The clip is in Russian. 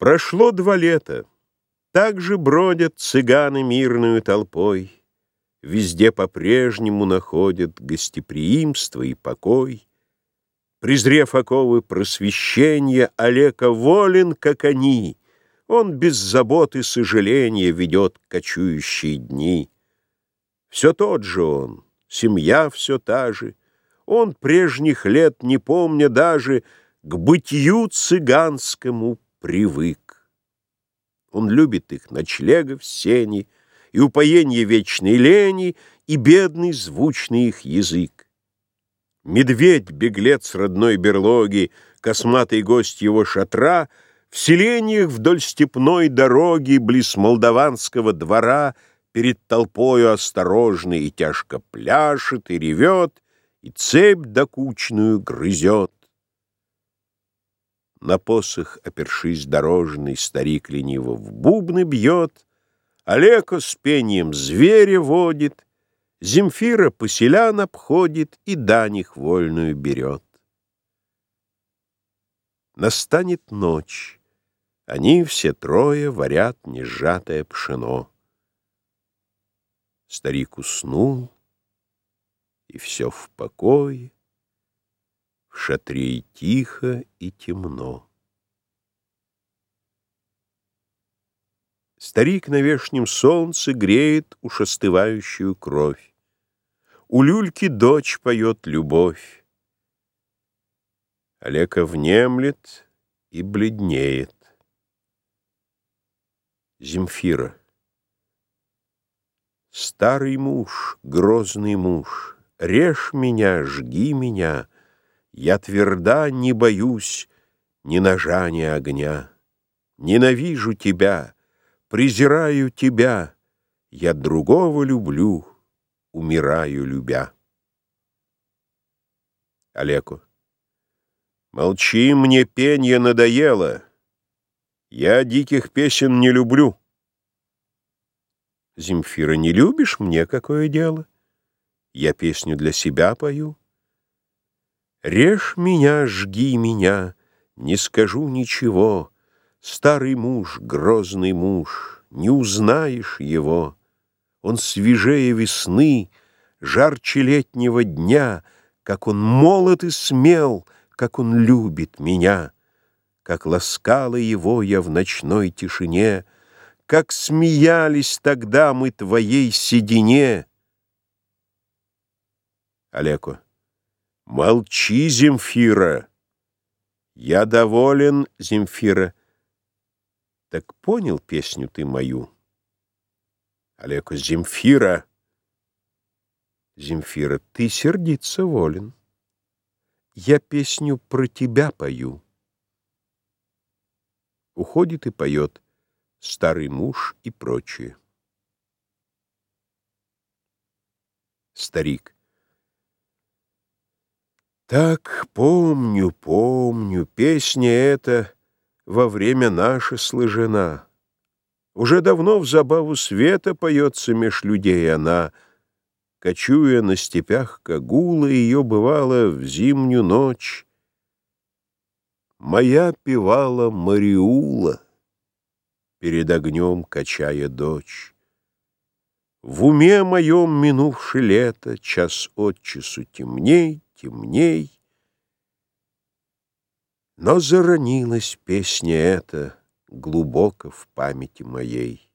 Прошло два лета. Так же бродят цыганы мирную толпой. Везде по-прежнему находят гостеприимство и покой. Презрев оковы просвещения, Олега волен, как они. Он без забот и сожаления ведет кочующие дни. Все тот же он, семья все та же. Он прежних лет, не помня даже, К бытию цыганскому привык. Он любит их ночлегов сени, И упоенье вечной лени, И бедный звучный их язык. Медведь, беглец родной берлоги, Косматый гость его шатра, В селениях вдоль степной дороги, Близ молдаванского двора, Перед толпою осторожный и тяжко пляшет и ревет, И цепь докучную грызет. На посох, опершись дорожный, старик лениво в бубны бьет, Олеко с пением зверя водит, Земфира поселян обходит и дань их вольную берет. Настанет ночь, они все трое варят несжатое пшено. Старик уснул, и все в покое, в шатре и тихо, и темно. Старик на вешнем солнце греет уж остывающую кровь. У люльки дочь поет любовь. Олега внемлет и бледнеет. Земфира. Старый муж, грозный муж, Режь меня, жги меня, я тверда, не боюсь ни ножа, ни огня. Ненавижу тебя, презираю тебя, Я другого люблю, умираю, любя. Олеку. Молчи, мне пенье надоело. Я диких песен не люблю. Земфира, не любишь, мне какое дело? Я песню для себя пою. Режь меня, жги меня, не скажу ничего. Старый муж, грозный муж, не узнаешь его. Он свежее весны, жарче летнего дня, Как он молод и смел, как он любит меня, Как ласкала его я в ночной тишине, Как смеялись тогда мы твоей седине. Олеко. Молчи, Земфира. Я доволен, Земфира. Так понял песню ты мою? Олеко. Земфира. Земфира. Ты сердиться волен. Я песню про тебя пою. Уходит и поет старый муж и прочее. Старик. Так, помню, помню, песня эта во время наше слыжена. Уже давно в забаву света поется меж людей она, Кочуя на степях Кагула, ее бывало в зимнюю ночь. Моя певала Мариула, перед огнем качая дочь. В уме моем минувшее лето, час от часу темней, темней. Но заронилась песня эта глубоко в памяти моей.